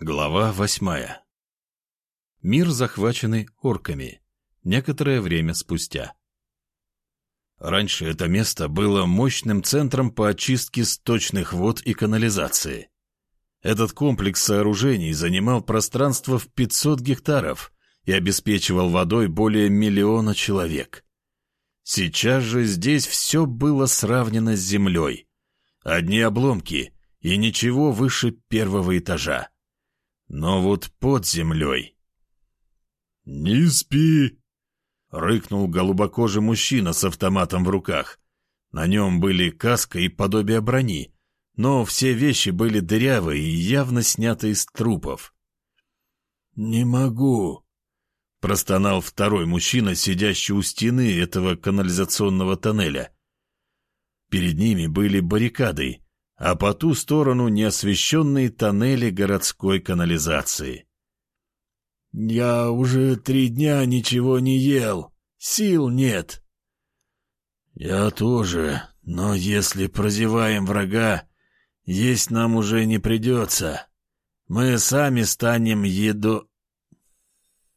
Глава восьмая. Мир, захваченный орками. Некоторое время спустя. Раньше это место было мощным центром по очистке сточных вод и канализации. Этот комплекс сооружений занимал пространство в 500 гектаров и обеспечивал водой более миллиона человек. Сейчас же здесь все было сравнено с землей. Одни обломки и ничего выше первого этажа. Но вот под землей... «Не спи!» — рыкнул голубокожий мужчина с автоматом в руках. На нем были каска и подобие брони, но все вещи были дырявые и явно сняты из трупов. «Не могу!» — простонал второй мужчина, сидящий у стены этого канализационного тоннеля. Перед ними были баррикады, а по ту сторону неосвещенные тоннели городской канализации. «Я уже три дня ничего не ел, сил нет». «Я тоже, но если прозеваем врага, есть нам уже не придется. Мы сами станем еду...»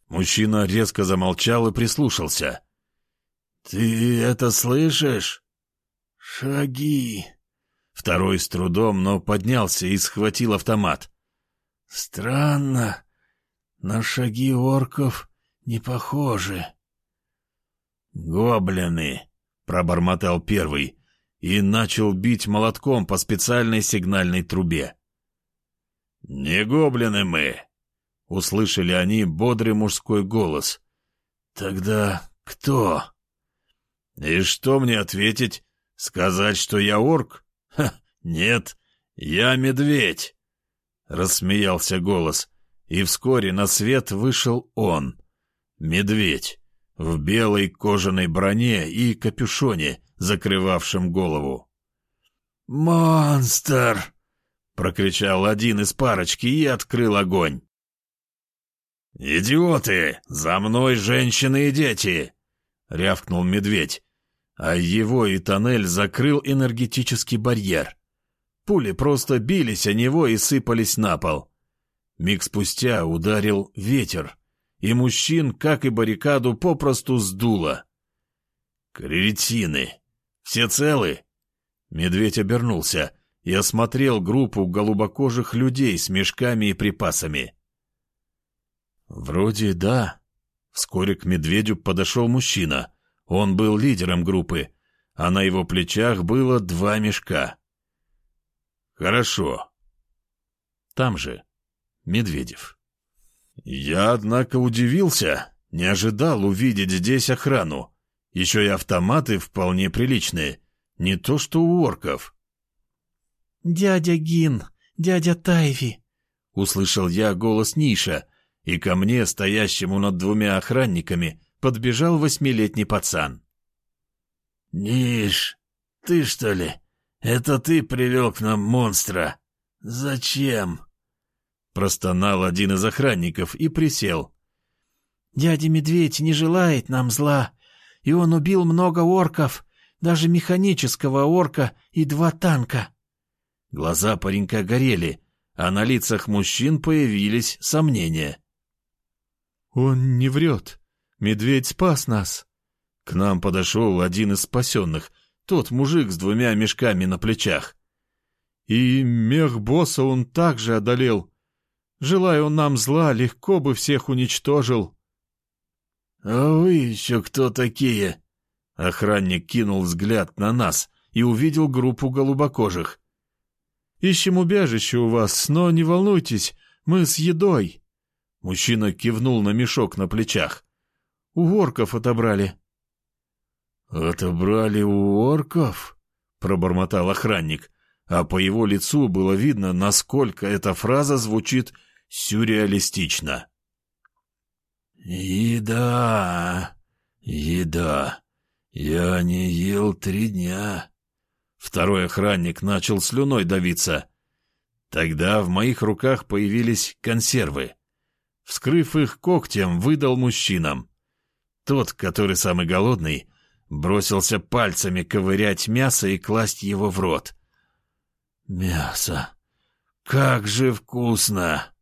Мужчина резко замолчал и прислушался. «Ты это слышишь?» «Шаги!» Второй с трудом, но поднялся и схватил автомат. «Странно. На шаги орков не похожи». «Гоблины!» — пробормотал первый и начал бить молотком по специальной сигнальной трубе. «Не гоблины мы!» — услышали они бодрый мужской голос. «Тогда кто?» «И что мне ответить? Сказать, что я орк?» «Ха, нет, я медведь!» — рассмеялся голос, и вскоре на свет вышел он, медведь, в белой кожаной броне и капюшоне, закрывавшем голову. «Монстр!» — прокричал один из парочки и открыл огонь. «Идиоты! За мной женщины и дети!» — рявкнул медведь, а его и тоннель закрыл энергетический барьер. Пули просто бились о него и сыпались на пол. Миг спустя ударил ветер, и мужчин, как и баррикаду, попросту сдуло. «Кретины! Все целы?» Медведь обернулся и осмотрел группу голубокожих людей с мешками и припасами. «Вроде да». Вскоре к медведю подошел мужчина — он был лидером группы, а на его плечах было два мешка. «Хорошо». Там же Медведев. «Я, однако, удивился, не ожидал увидеть здесь охрану. Еще и автоматы вполне приличные, не то что у орков». «Дядя Гин, дядя Тайви», — услышал я голос Ниша, и ко мне, стоящему над двумя охранниками, подбежал восьмилетний пацан. «Ниш, ты что ли? Это ты привел к нам монстра? Зачем?» Простонал один из охранников и присел. «Дядя Медведь не желает нам зла, и он убил много орков, даже механического орка и два танка». Глаза паренька горели, а на лицах мужчин появились сомнения. «Он не врет», Медведь спас нас. К нам подошел один из спасенных, тот мужик с двумя мешками на плечах. И мех босса он также одолел. Желая он нам зла, легко бы всех уничтожил. — А вы еще кто такие? Охранник кинул взгляд на нас и увидел группу голубокожих. — Ищем убежище у вас, но не волнуйтесь, мы с едой. Мужчина кивнул на мешок на плечах. У орков отобрали». «Отобрали у орков?» — пробормотал охранник, а по его лицу было видно, насколько эта фраза звучит сюрреалистично. «Еда, еда, я не ел три дня». Второй охранник начал слюной давиться. Тогда в моих руках появились консервы. Вскрыв их когтем, выдал мужчинам. Тот, который самый голодный, бросился пальцами ковырять мясо и класть его в рот. «Мясо! Как же вкусно!»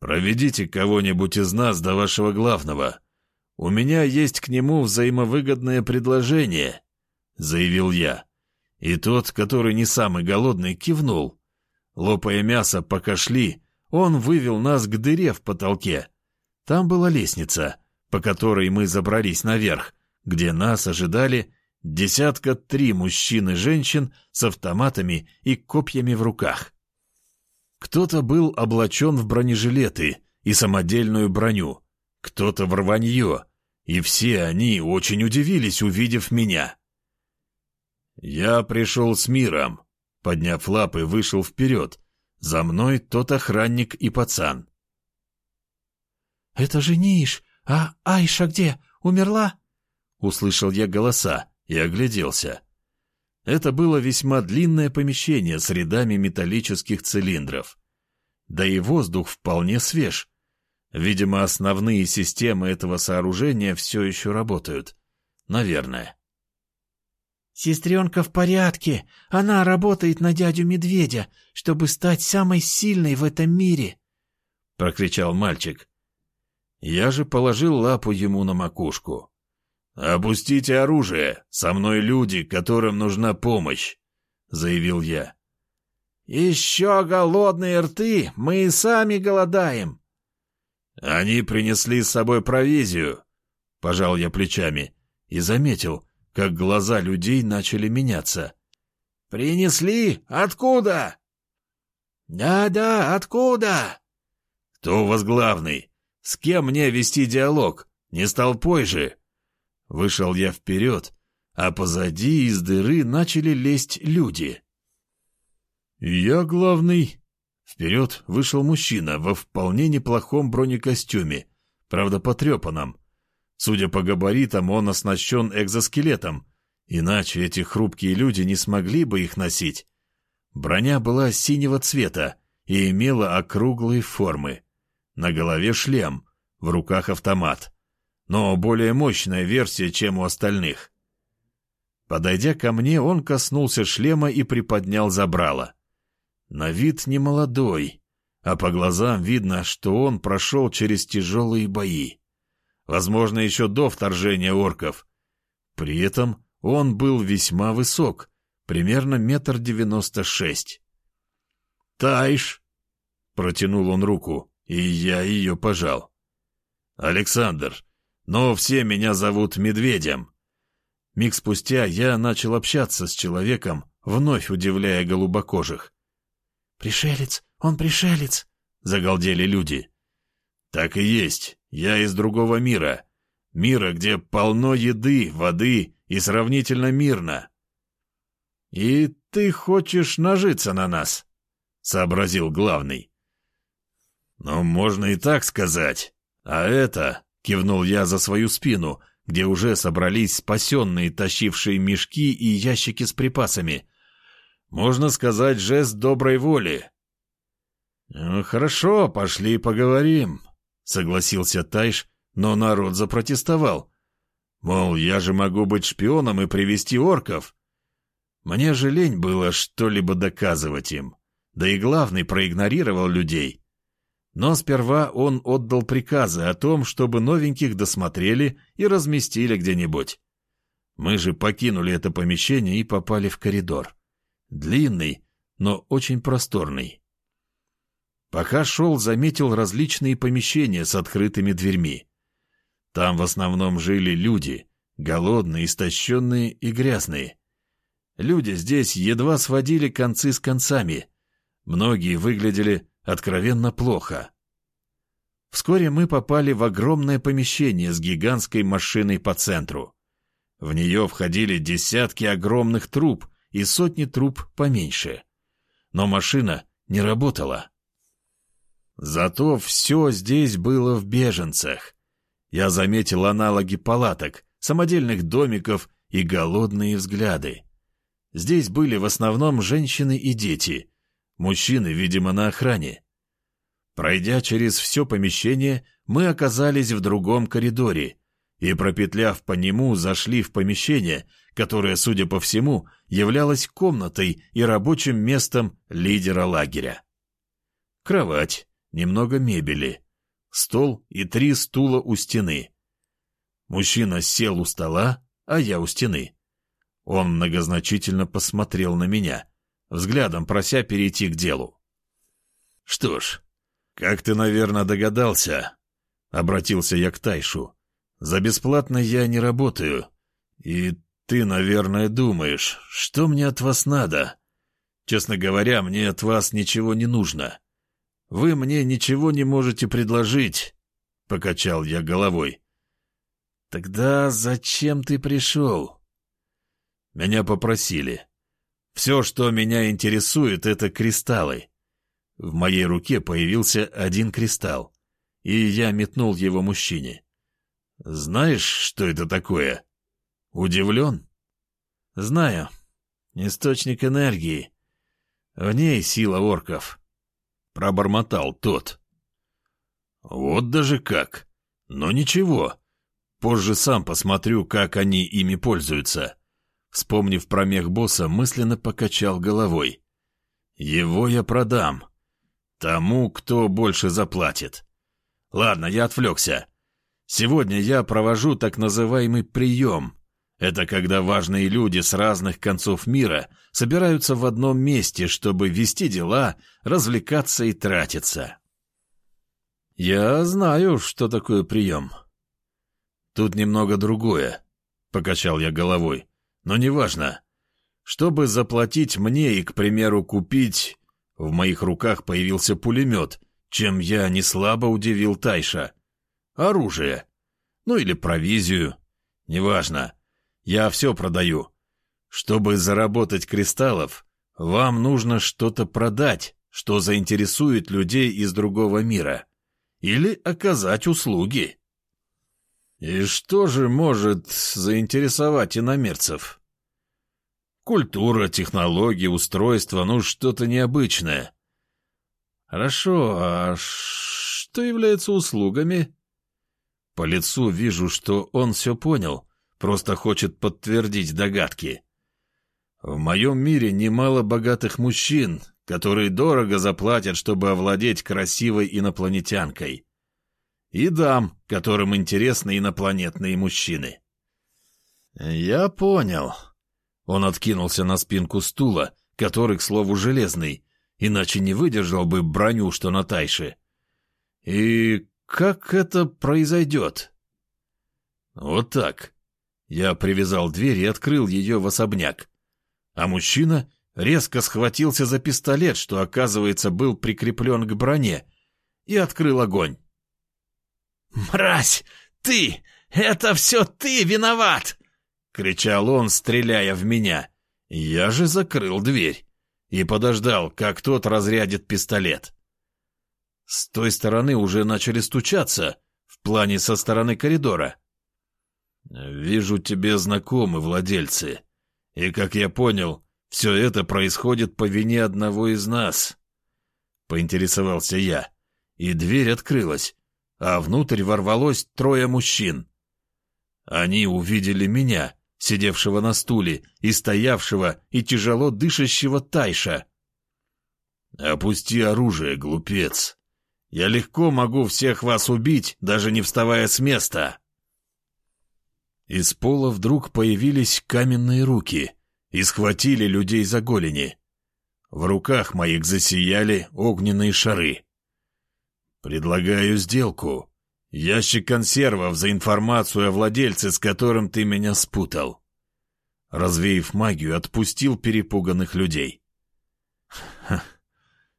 «Проведите кого-нибудь из нас до вашего главного. У меня есть к нему взаимовыгодное предложение», — заявил я. И тот, который не самый голодный, кивнул. Лопая мясо, пока шли, он вывел нас к дыре в потолке. Там была лестница, по которой мы забрались наверх, где нас ожидали десятка три мужчин и женщин с автоматами и копьями в руках. Кто-то был облачен в бронежилеты и самодельную броню, кто-то в рванье, и все они очень удивились, увидев меня. «Я пришел с миром», — подняв лапы, вышел вперед. За мной тот охранник и пацан. «Это же Ниш! А Айша где? Умерла?» Услышал я голоса и огляделся. Это было весьма длинное помещение с рядами металлических цилиндров. Да и воздух вполне свеж. Видимо, основные системы этого сооружения все еще работают. Наверное. «Сестренка в порядке. Она работает на дядю Медведя, чтобы стать самой сильной в этом мире», — прокричал мальчик. Я же положил лапу ему на макушку. «Опустите оружие! Со мной люди, которым нужна помощь!» — заявил я. «Еще голодные рты! Мы и сами голодаем!» «Они принесли с собой провизию!» — пожал я плечами и заметил, как глаза людей начали меняться. «Принесли? Откуда?» «Да-да, откуда?» «Кто у вас главный? С кем мне вести диалог? Не с толпой же?» Вышел я вперед, а позади из дыры начали лезть люди. «Я главный». Вперед вышел мужчина во вполне неплохом бронекостюме, правда потрепанном, Судя по габаритам, он оснащен экзоскелетом, иначе эти хрупкие люди не смогли бы их носить. Броня была синего цвета и имела округлые формы. На голове шлем, в руках автомат. Но более мощная версия, чем у остальных. Подойдя ко мне, он коснулся шлема и приподнял забрало. На вид не молодой, а по глазам видно, что он прошел через тяжелые бои возможно, еще до вторжения орков. При этом он был весьма высок, примерно метр девяносто шесть. «Тайш!» — протянул он руку, и я ее пожал. «Александр, но все меня зовут Медведем». Миг спустя я начал общаться с человеком, вновь удивляя голубокожих. «Пришелец! Он пришелец!» — загалдели люди. «Так и есть. Я из другого мира. Мира, где полно еды, воды и сравнительно мирно. «И ты хочешь нажиться на нас?» — сообразил главный. «Ну, можно и так сказать. А это...» — кивнул я за свою спину, где уже собрались спасенные, тащившие мешки и ящики с припасами. «Можно сказать, жест доброй воли». «Ну, хорошо, пошли поговорим», согласился Тайш, но народ запротестовал. Мол, я же могу быть шпионом и привести орков. Мне же лень было что-либо доказывать им. Да и главный проигнорировал людей. Но сперва он отдал приказы о том, чтобы новеньких досмотрели и разместили где-нибудь. Мы же покинули это помещение и попали в коридор. Длинный, но очень просторный. Пока шел, заметил различные помещения с открытыми дверьми. Там в основном жили люди, голодные, истощенные и грязные. Люди здесь едва сводили концы с концами. Многие выглядели откровенно плохо. Вскоре мы попали в огромное помещение с гигантской машиной по центру. В нее входили десятки огромных труб и сотни труб поменьше. Но машина не работала. Зато все здесь было в беженцах. Я заметил аналоги палаток, самодельных домиков и голодные взгляды. Здесь были в основном женщины и дети. Мужчины, видимо, на охране. Пройдя через все помещение, мы оказались в другом коридоре и, пропетляв по нему, зашли в помещение, которое, судя по всему, являлось комнатой и рабочим местом лидера лагеря. Кровать, немного мебели, стол и три стула у стены. Мужчина сел у стола, а я у стены. Он многозначительно посмотрел на меня, взглядом прося перейти к делу. «Что ж, как ты, наверное, догадался, — обратился я к Тайшу, — за бесплатно я не работаю, и ты, наверное, думаешь, что мне от вас надо? Честно говоря, мне от вас ничего не нужно. Вы мне ничего не можете предложить, — покачал я головой. Тогда зачем ты пришел? Меня попросили. Все, что меня интересует, это кристаллы. В моей руке появился один кристалл, и я метнул его мужчине. Знаешь, что это такое? Удивлен? Знаю. Источник энергии. В ней сила орков. Пробормотал тот. Вот даже как. Но ничего. Позже сам посмотрю, как они ими пользуются. Вспомнив про мех босса, мысленно покачал головой. Его я продам. Тому, кто больше заплатит. Ладно, я отвлекся. Сегодня я провожу так называемый прием. Это когда важные люди с разных концов мира собираются в одном месте, чтобы вести дела, развлекаться и тратиться. Я знаю, что такое прием. Тут немного другое, — покачал я головой. Но неважно. Чтобы заплатить мне и, к примеру, купить... В моих руках появился пулемет, чем я не слабо удивил Тайша. Оружие. Ну или провизию. Неважно. Я все продаю. Чтобы заработать кристаллов, вам нужно что-то продать, что заинтересует людей из другого мира. Или оказать услуги. И что же может заинтересовать иномерцев? Культура, технологии, устройства, ну что-то необычное. Хорошо, а что является услугами? По лицу вижу, что он все понял, просто хочет подтвердить догадки. В моем мире немало богатых мужчин, которые дорого заплатят, чтобы овладеть красивой инопланетянкой и дам, которым интересны инопланетные мужчины. «Я понял». Он откинулся на спинку стула, который, к слову, железный, иначе не выдержал бы броню, что на тайше. «И как это произойдет?» «Вот так». Я привязал дверь и открыл ее в особняк. А мужчина резко схватился за пистолет, что, оказывается, был прикреплен к броне, и открыл огонь. «Мразь! Ты! Это все ты виноват!» — кричал он, стреляя в меня. Я же закрыл дверь и подождал, как тот разрядит пистолет. С той стороны уже начали стучаться, в плане со стороны коридора. «Вижу, тебе знакомы владельцы, и, как я понял, все это происходит по вине одного из нас», — поинтересовался я, и дверь открылась, а внутрь ворвалось трое мужчин. Они увидели меня, сидевшего на стуле, и стоявшего, и тяжело дышащего Тайша. «Опусти оружие, глупец. Я легко могу всех вас убить, даже не вставая с места». Из пола вдруг появились каменные руки и схватили людей за голени. В руках моих засияли огненные шары. «Предлагаю сделку. Ящик консервов за информацию о владельце, с которым ты меня спутал». Развеяв магию, отпустил перепуганных людей. «Ха,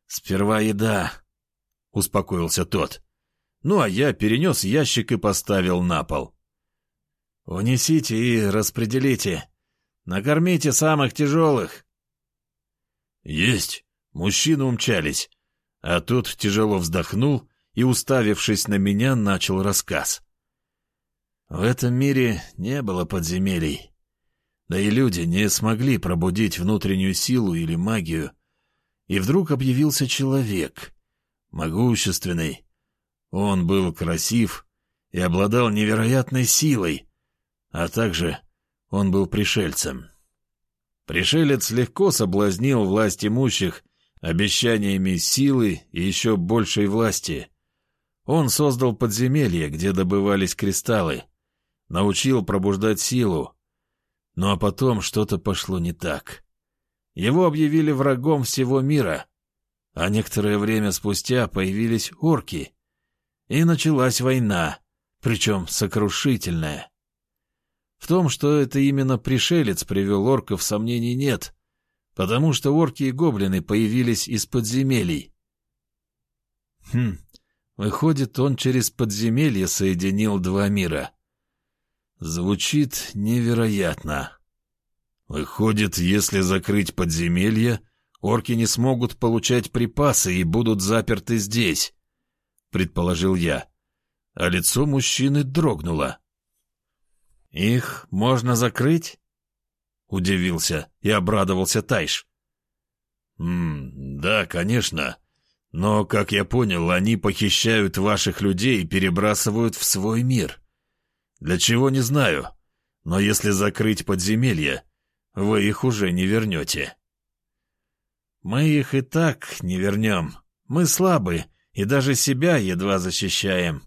сперва еда», — успокоился тот. Ну, а я перенес ящик и поставил на пол. «Унесите и распределите. Накормите самых тяжелых». «Есть. Мужчины умчались. А тут тяжело вздохнул и, уставившись на меня, начал рассказ. В этом мире не было подземелий. Да и люди не смогли пробудить внутреннюю силу или магию. И вдруг объявился человек, могущественный. Он был красив и обладал невероятной силой, а также он был пришельцем. Пришелец легко соблазнил власть имущих обещаниями силы и еще большей власти. Он создал подземелье, где добывались кристаллы, научил пробуждать силу. Ну а потом что-то пошло не так. Его объявили врагом всего мира, а некоторое время спустя появились орки. И началась война, причем сокрушительная. В том, что это именно пришелец привел орков, сомнений нет, потому что орки и гоблины появились из подземелий. Хм, выходит, он через подземелье соединил два мира. Звучит невероятно. Выходит, если закрыть подземелье, орки не смогут получать припасы и будут заперты здесь, предположил я. А лицо мужчины дрогнуло. Их можно закрыть? Удивился и обрадовался Тайш. «М да, конечно. Но, как я понял, они похищают ваших людей и перебрасывают в свой мир. Для чего, не знаю. Но если закрыть подземелье, вы их уже не вернете. Мы их и так не вернем. Мы слабы и даже себя едва защищаем.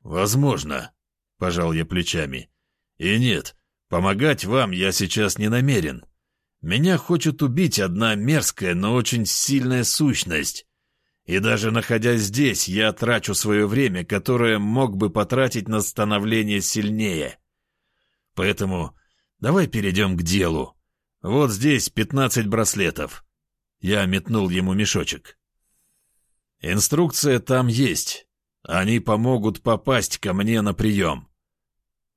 Возможно, пожал я плечами. И нет, помогать вам я сейчас не намерен. Меня хочет убить одна мерзкая, но очень сильная сущность. И даже находясь здесь, я трачу свое время, которое мог бы потратить на становление сильнее. Поэтому давай перейдем к делу. Вот здесь пятнадцать браслетов. Я метнул ему мешочек. Инструкция там есть. Они помогут попасть ко мне на прием.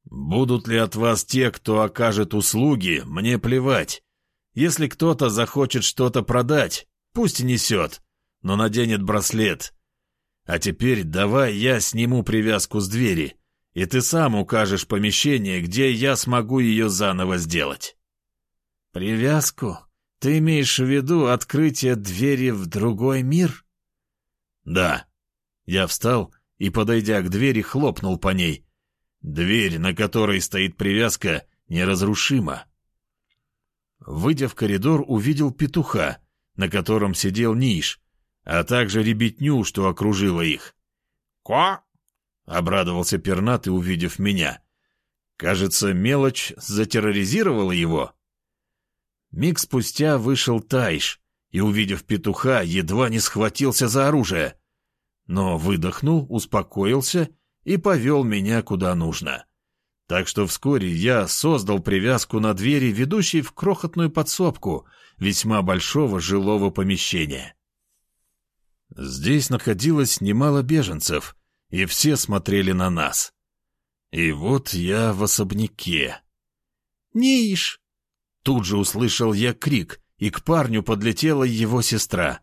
Будут ли от вас те, кто окажет услуги, мне плевать. Если кто-то захочет что-то продать, пусть несет но наденет браслет. А теперь давай я сниму привязку с двери, и ты сам укажешь помещение, где я смогу ее заново сделать. Привязку? Ты имеешь в виду открытие двери в другой мир? Да. Я встал и, подойдя к двери, хлопнул по ней. Дверь, на которой стоит привязка, неразрушима. Выйдя в коридор, увидел петуха, на котором сидел Ниш, а также ребятню, что окружила их. «Ко!» — обрадовался пернатый, увидев меня. Кажется, мелочь затерроризировала его. Миг спустя вышел Тайш и, увидев петуха, едва не схватился за оружие, но выдохнул, успокоился и повел меня куда нужно. Так что вскоре я создал привязку на двери, ведущей в крохотную подсобку весьма большого жилого помещения. Здесь находилось немало беженцев, и все смотрели на нас. И вот я в особняке. «Ниш!» Тут же услышал я крик, и к парню подлетела его сестра.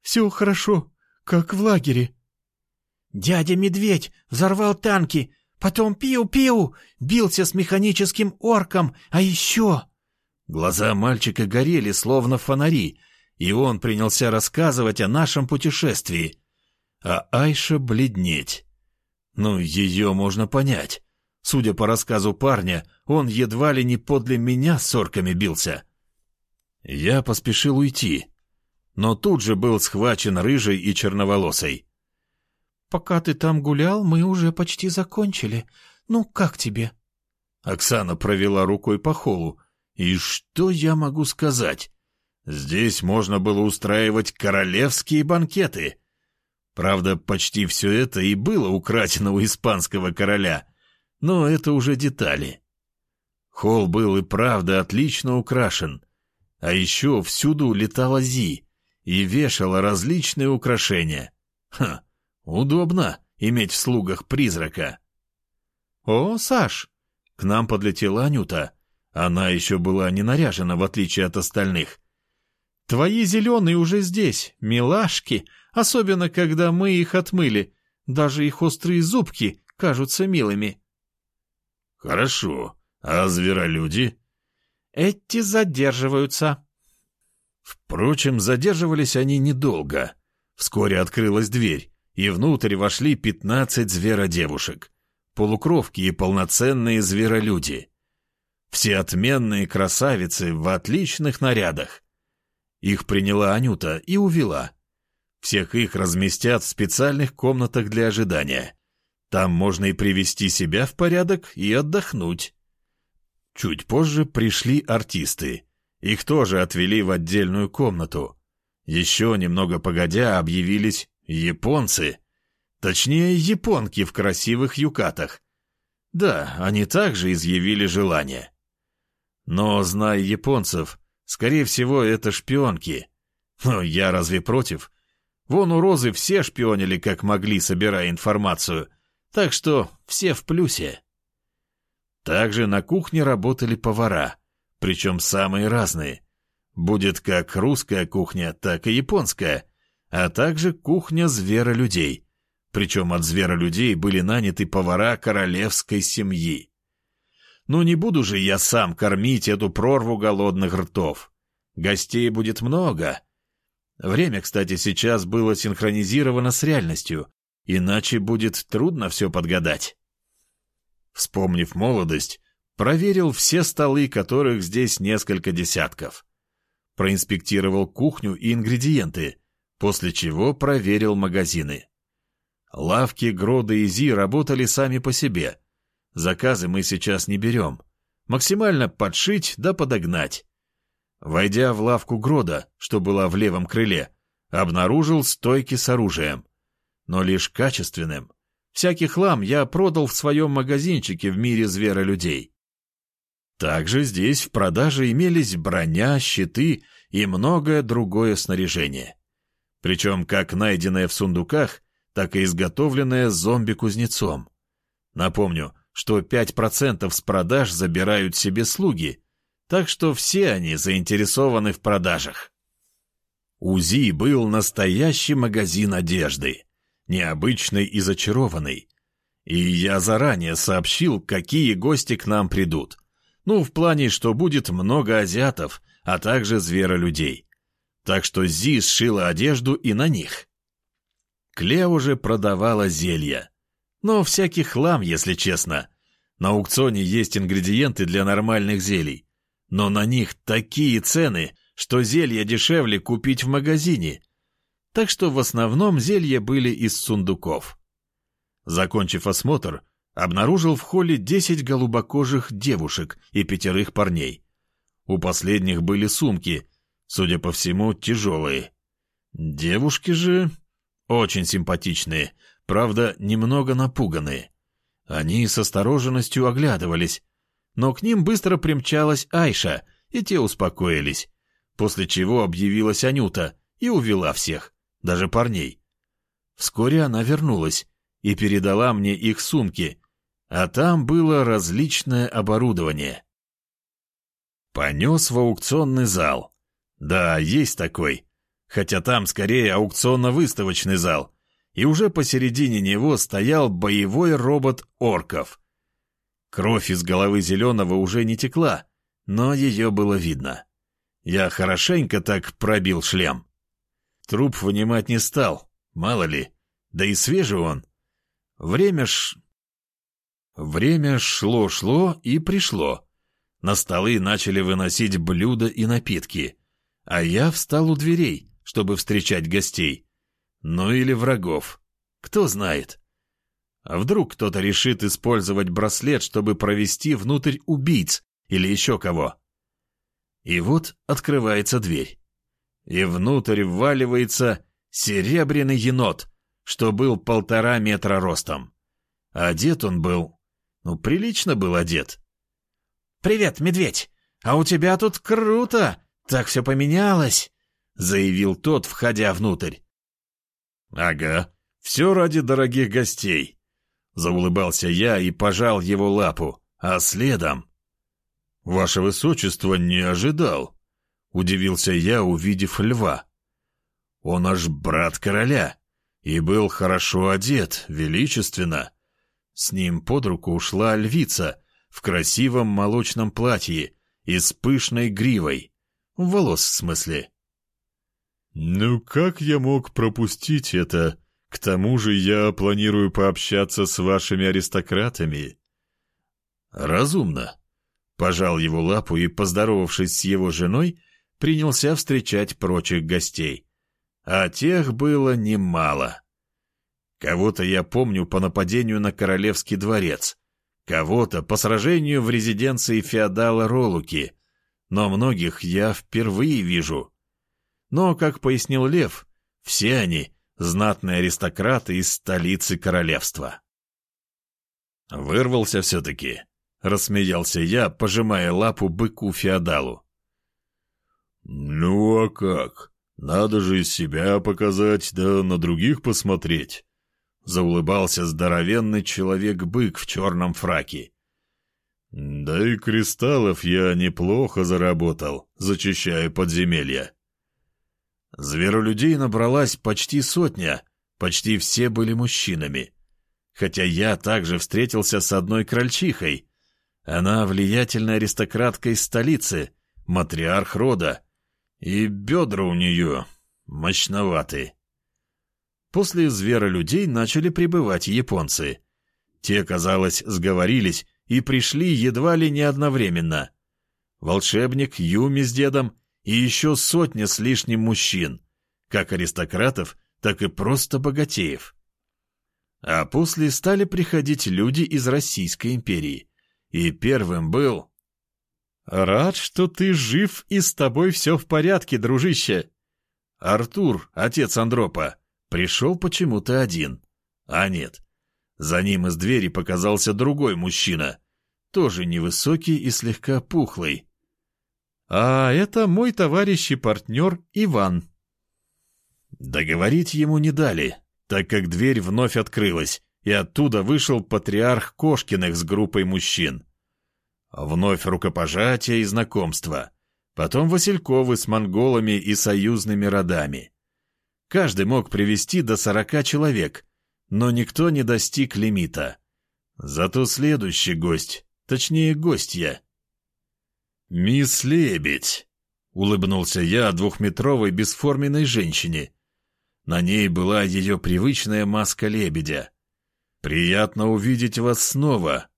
«Все хорошо, как в лагере». «Дядя Медведь взорвал танки, потом пиу-пиу, бился с механическим орком, а еще...» Глаза мальчика горели, словно фонари, и он принялся рассказывать о нашем путешествии, а Айша бледнеть. Ну, ее можно понять. Судя по рассказу парня, он едва ли не подле меня с орками бился. Я поспешил уйти, но тут же был схвачен рыжей и черноволосой. «Пока ты там гулял, мы уже почти закончили. Ну, как тебе?» Оксана провела рукой по холу. «И что я могу сказать? Здесь можно было устраивать королевские банкеты. Правда, почти все это и было украдено у испанского короля, но это уже детали. Холл был и правда отлично украшен, а еще всюду летала Зи и вешала различные украшения. Ха, удобно иметь в слугах призрака. «О, Саш!» — к нам подлетела Анюта. Она еще была не наряжена, в отличие от остальных. Твои зеленые уже здесь, милашки, особенно когда мы их отмыли. Даже их острые зубки кажутся милыми. Хорошо. А зверолюди? Эти задерживаются. Впрочем, задерживались они недолго. Вскоре открылась дверь, и внутрь вошли пятнадцать зверодевушек. Полукровки и полноценные зверолюди. Все отменные красавицы в отличных нарядах. Их приняла Анюта и увела. Всех их разместят в специальных комнатах для ожидания. Там можно и привести себя в порядок, и отдохнуть. Чуть позже пришли артисты. Их тоже отвели в отдельную комнату. Еще немного погодя объявились японцы. Точнее, японки в красивых юкатах. Да, они также изъявили желание. Но, зная японцев, скорее всего, это шпионки. Но я разве против? Вон у Розы все шпионили как могли, собирая информацию. Так что все в плюсе. Также на кухне работали повара, причем самые разные. Будет как русская кухня, так и японская, а также кухня зверолюдей. Причем от зверолюдей были наняты повара королевской семьи. Ну не буду же я сам кормить эту прорву голодных ртов. Гостей будет много. Время, кстати, сейчас было синхронизировано с реальностью, иначе будет трудно все подгадать. Вспомнив молодость, проверил все столы, которых здесь несколько десятков. Проинспектировал кухню и ингредиенты, после чего проверил магазины. Лавки Грода и Зи работали сами по себе. Заказы мы сейчас не берем. Максимально подшить да подогнать. Войдя в лавку Грода, что была в левом крыле, обнаружил стойки с оружием. Но лишь качественным. Всякий хлам я продал в своем магазинчике в мире зверолюдей. Также здесь в продаже имелись броня, щиты и многое другое снаряжение. Причем как найденное в сундуках, так и изготовленное зомби-кузнецом. Напомню, что 5% с продаж забирают себе слуги, так что все они заинтересованы в продажах. УЗИ был настоящий магазин одежды необычный и зачарованный. И я заранее сообщил, какие гости к нам придут. Ну, в плане, что будет много азиатов, а также зверолюдей. Так что Зи сшила одежду и на них. Клео уже продавала зелья. Но всякий хлам, если честно. На аукционе есть ингредиенты для нормальных зелий. Но на них такие цены, что зелья дешевле купить в магазине, так что в основном зелья были из сундуков. Закончив осмотр, обнаружил в холле десять голубокожих девушек и пятерых парней. У последних были сумки, судя по всему, тяжелые. Девушки же очень симпатичные, правда, немного напуганные. Они с осторожностью оглядывались, но к ним быстро примчалась Айша, и те успокоились, после чего объявилась Анюта и увела всех даже парней. Вскоре она вернулась и передала мне их сумки, а там было различное оборудование. Понес в аукционный зал. Да, есть такой. Хотя там скорее аукционно-выставочный зал. И уже посередине него стоял боевой робот орков. Кровь из головы зеленого уже не текла, но ее было видно. Я хорошенько так пробил шлем. Труп вынимать не стал, мало ли, да и свежий он. Время ш... Время шло-шло и пришло. На столы начали выносить блюда и напитки, а я встал у дверей, чтобы встречать гостей. Ну или врагов. Кто знает. А вдруг кто-то решит использовать браслет, чтобы провести внутрь убийц или еще кого? И вот открывается дверь и внутрь вваливается серебряный енот, что был полтора метра ростом. Одет он был... Ну, прилично был одет. «Привет, медведь! А у тебя тут круто! Так все поменялось!» — заявил тот, входя внутрь. «Ага, все ради дорогих гостей!» — заулыбался я и пожал его лапу, а следом... «Ваше высочество не ожидал!» — удивился я, увидев льва. «Он аж брат короля, и был хорошо одет, величественно. С ним под руку ушла львица в красивом молочном платье и с пышной гривой. Волос, в смысле». «Ну как я мог пропустить это? К тому же я планирую пообщаться с вашими аристократами». «Разумно». Пожал его лапу и, поздоровавшись с его женой, принялся встречать прочих гостей. А тех было немало. Кого-то я помню по нападению на Королевский дворец, кого-то по сражению в резиденции феодала Ролуки, но многих я впервые вижу. Но, как пояснил Лев, все они — знатные аристократы из столицы королевства. «Вырвался все-таки», — рассмеялся я, пожимая лапу быку-феодалу. «Ну а как? Надо же из себя показать, да на других посмотреть», — заулыбался здоровенный человек-бык в черном фраке. «Да и кристаллов я неплохо заработал, зачищая подземелья». Зверолюдей набралась почти сотня, почти все были мужчинами. Хотя я также встретился с одной крольчихой. Она влиятельная аристократка из столицы, матриарх рода, и бедра у нее мощноваты. После зверолюдей начали прибывать японцы. Те, казалось, сговорились и пришли едва ли не одновременно. Волшебник, Юми с дедом и еще сотня с лишним мужчин, как аристократов, так и просто богатеев. А после стали приходить люди из Российской империи. И первым был... «Рад, что ты жив и с тобой все в порядке, дружище!» Артур, отец Андропа, пришел почему-то один. А нет, за ним из двери показался другой мужчина, тоже невысокий и слегка пухлый. «А это мой товарищ и партнер Иван». Договорить ему не дали, так как дверь вновь открылась, и оттуда вышел патриарх Кошкиных с группой мужчин. Вновь рукопожатие и знакомство. Потом Васильковы с монголами и союзными родами. Каждый мог привести до сорока человек, но никто не достиг лимита. Зато следующий гость, точнее гостья. «Мисс Лебедь», — улыбнулся я двухметровой бесформенной женщине. На ней была ее привычная маска лебедя. «Приятно увидеть вас снова»,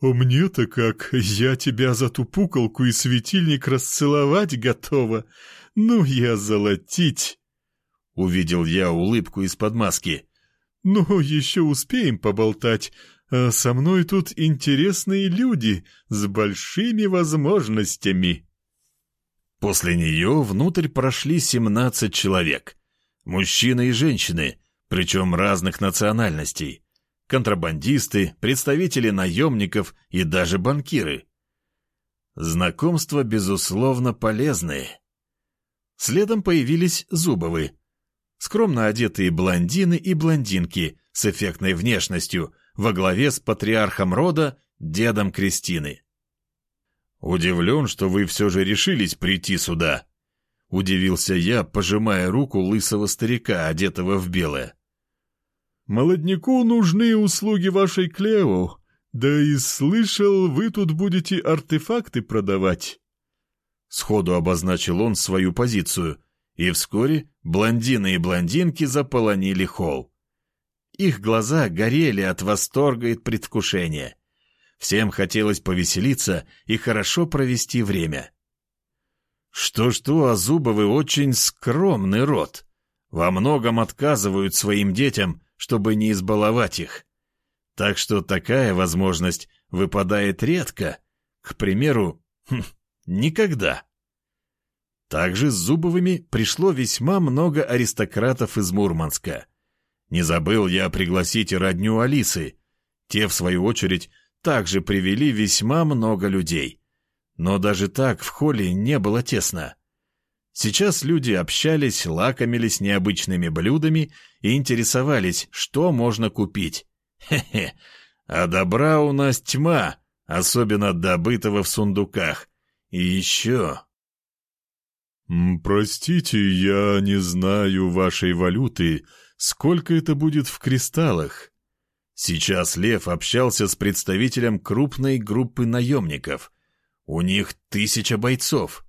«А мне-то как, я тебя за ту пуколку и светильник расцеловать готова. Ну, я золотить!» Увидел я улыбку из-под маски. «Ну, еще успеем поболтать. А со мной тут интересные люди с большими возможностями». После нее внутрь прошли семнадцать человек. Мужчины и женщины, причем разных национальностей контрабандисты, представители наемников и даже банкиры. Знакомства, безусловно, полезные. Следом появились Зубовы. Скромно одетые блондины и блондинки с эффектной внешностью во главе с патриархом рода, дедом Кристины. «Удивлен, что вы все же решились прийти сюда», — удивился я, пожимая руку лысого старика, одетого в белое. Молодняку нужны услуги вашей Клео, да и слышал, вы тут будете артефакты продавать». Сходу обозначил он свою позицию, и вскоре блондины и блондинки заполонили холл. Их глаза горели от восторга и предвкушения. Всем хотелось повеселиться и хорошо провести время. Что-что, а Зубовы очень скромный род. Во многом отказывают своим детям, чтобы не избаловать их. Так что такая возможность выпадает редко, к примеру, хм, никогда. Также с Зубовыми пришло весьма много аристократов из Мурманска. Не забыл я пригласить родню Алисы. Те, в свою очередь, также привели весьма много людей. Но даже так в холле не было тесно. Сейчас люди общались, лакомились необычными блюдами и интересовались, что можно купить. Хе-хе, а добра у нас тьма, особенно добытого в сундуках. И еще... «Простите, я не знаю вашей валюты. Сколько это будет в кристаллах?» Сейчас Лев общался с представителем крупной группы наемников. У них тысяча бойцов.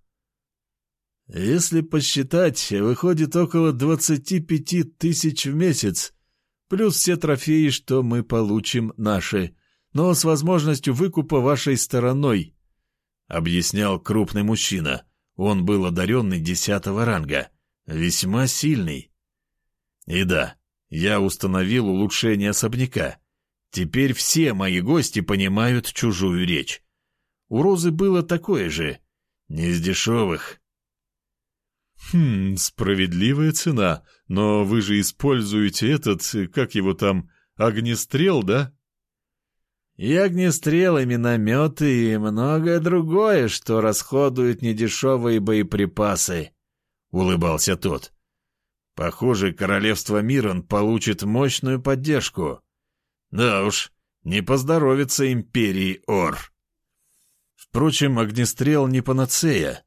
Если посчитать, выходит около двадцати пяти тысяч в месяц, плюс все трофеи, что мы получим наши, но с возможностью выкупа вашей стороной, — объяснял крупный мужчина. Он был одаренный десятого ранга, весьма сильный. И да, я установил улучшение особняка. Теперь все мои гости понимают чужую речь. У Розы было такое же, не из дешевых. «Хм, справедливая цена, но вы же используете этот, как его там, огнестрел, да?» «И огнестрел, и минометы, и многое другое, что расходуют недешевые боеприпасы», — улыбался тот. Похоже, королевство Мирон получит мощную поддержку. Да уж, не поздоровится империи Ор. Впрочем, огнестрел не панацея.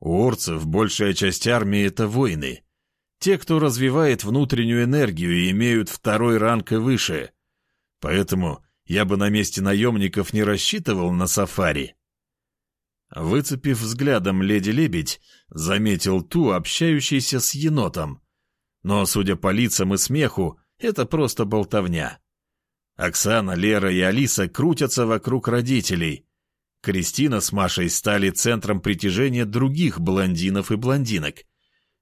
У орцев большая часть армии — это воины. Те, кто развивает внутреннюю энергию, имеют второй ранг и выше. Поэтому я бы на месте наемников не рассчитывал на сафари. Выцепив взглядом леди-лебедь, заметил ту, общающейся с енотом. Но, судя по лицам и смеху, это просто болтовня. Оксана, Лера и Алиса крутятся вокруг родителей. Кристина с Машей стали центром притяжения других блондинов и блондинок.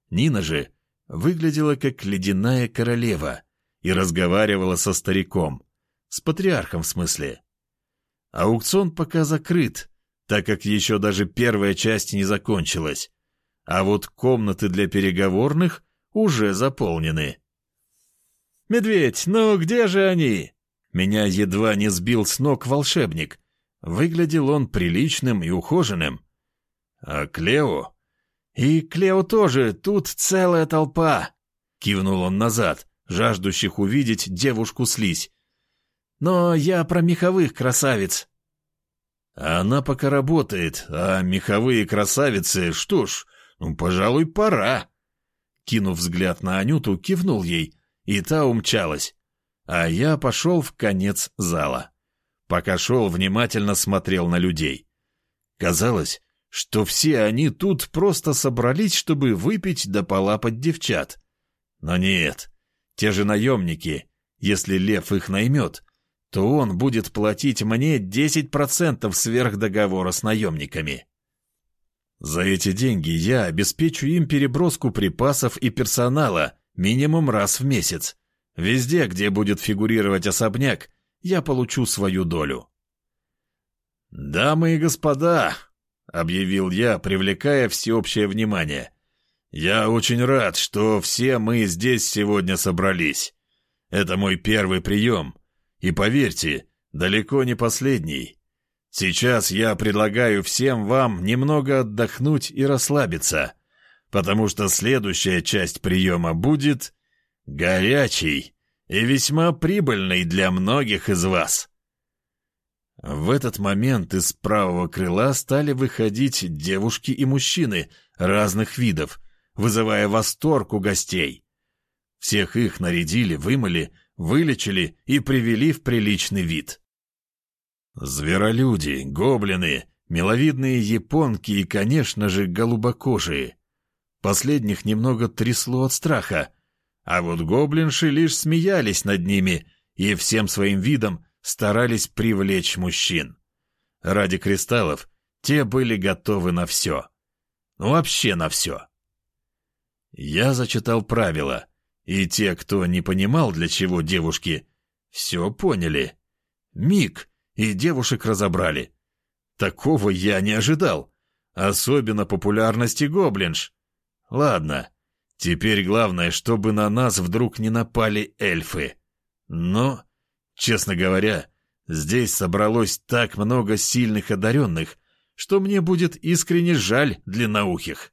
Нина же выглядела как ледяная королева и разговаривала со стариком. С патриархом в смысле. Аукцион пока закрыт, так как еще даже первая часть не закончилась. А вот комнаты для переговорных уже заполнены. «Медведь, ну где же они?» Меня едва не сбил с ног волшебник. Выглядел он приличным и ухоженным. «А Клео?» «И Клео тоже, тут целая толпа!» Кивнул он назад, жаждущих увидеть девушку-слизь. «Но я про меховых красавиц». «Она пока работает, а меховые красавицы, что ж, ну, пожалуй, пора». Кинув взгляд на Анюту, кивнул ей, и та умчалась. А я пошел в конец зала. Пока шел, внимательно смотрел на людей. Казалось, что все они тут просто собрались, чтобы выпить да полапать девчат. Но нет, те же наемники, если Лев их наймет, то он будет платить мне 10% сверх договора с наемниками. За эти деньги я обеспечу им переброску припасов и персонала минимум раз в месяц. Везде, где будет фигурировать особняк, я получу свою долю. «Дамы и господа», — объявил я, привлекая всеобщее внимание, — «я очень рад, что все мы здесь сегодня собрались. Это мой первый прием, и, поверьте, далеко не последний». Сейчас я предлагаю всем вам немного отдохнуть и расслабиться, потому что следующая часть приема будет горячей и весьма прибыльной для многих из вас. В этот момент из правого крыла стали выходить девушки и мужчины разных видов, вызывая восторг у гостей. Всех их нарядили, вымыли, вылечили и привели в приличный вид. Зверолюди, гоблины, миловидные японки и, конечно же, голубокожие. Последних немного трясло от страха, а вот гоблинши лишь смеялись над ними и всем своим видом старались привлечь мужчин. Ради кристаллов те были готовы на все. Ну, вообще на все. Я зачитал правила, и те, кто не понимал, для чего девушки, все поняли. Миг, и девушек разобрали. Такого я не ожидал. Особенно популярности гоблинж. Ладно, теперь главное, чтобы на нас вдруг не напали эльфы. Но, честно говоря, здесь собралось так много сильных одаренных, что мне будет искренне жаль длинноухих.